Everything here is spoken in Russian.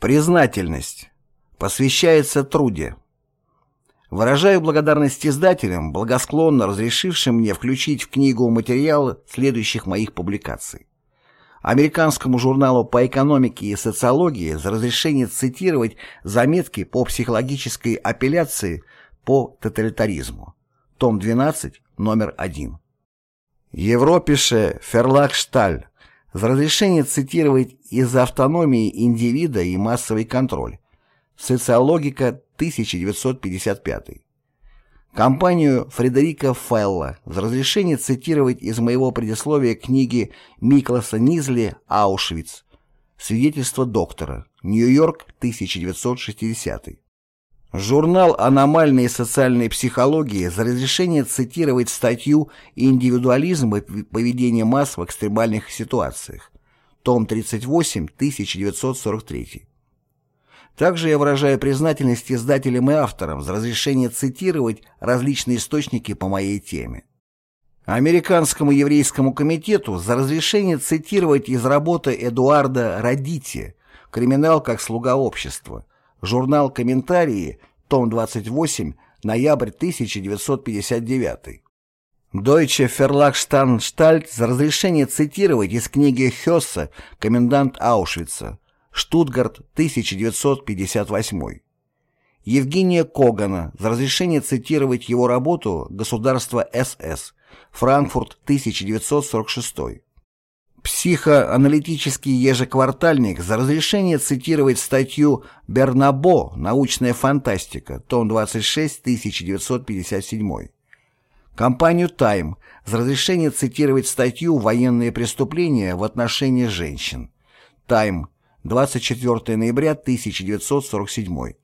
Признательность. Посвящается труде. Выражаю благодарность издателям, благосклонно разрешившим мне включить в книгу материалы следующих моих публикаций. Американскому журналу по экономике и социологии за разрешение цитировать заметки по психологической апелляции по тоталитаризму. Том 12, номер 1. Европише Ферлагшталь за разрешение цитировать из-за автономии индивида и массовый контроль. Социологика 1955. Компанию Фредерика Фелла за разрешение цитировать из моего предисловия книги Микласа Низли «Аушвиц». Свидетельство доктора. Нью-Йорк, 1960. Журнал аномальной социальной психологии за разрешение цитировать статью «Индивидуализм и поведение масс в экстремальных ситуациях». Том 38, 1943. Также я выражаю признательность издателям и авторам за разрешение цитировать различные источники по моей теме. Американскому еврейскому комитету за разрешение цитировать из работы Эдуарда Радити «Криминал как слуга общества», журнал «Комментарии», том 28, ноябрь 1959. Deutsche Verlagsanstalt за разрешение цитировать из книги Хесса «Комендант Аушвица», Штутгарт, 1958. Евгения Когана за разрешение цитировать его работу «Государство СС», Франкфурт, 1946. Психоаналитический ежеквартальник за разрешение цитировать статью Бернабо «Научная фантастика», том 26, 1957. Компанию «Тайм» за разрешение цитировать статью «Военные преступления в отношении женщин». «Тайм», 24 ноября 1947